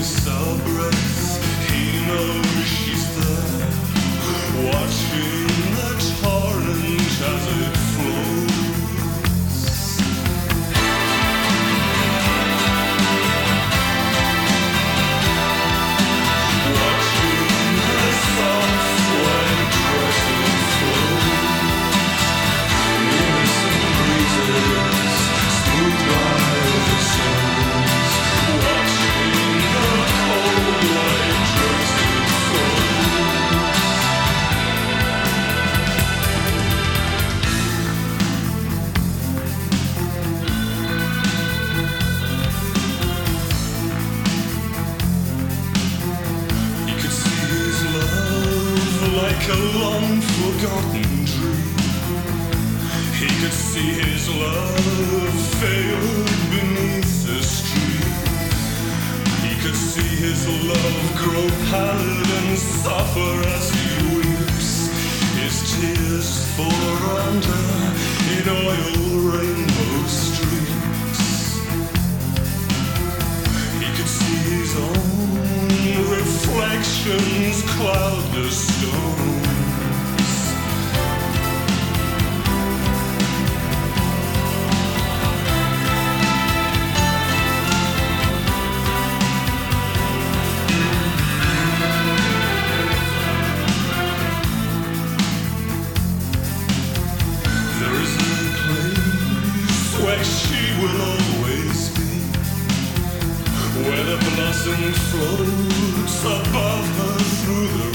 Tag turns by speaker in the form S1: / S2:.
S1: Breath, he knows a long forgotten dream. He could see his love fail beneath the street. He could see his love grow pallid and suffer as he weeps. His tears fall under in oil rainbow streaks. He could see his own reflections cloud the stones. There is a place where she will. Blossom floats above her through the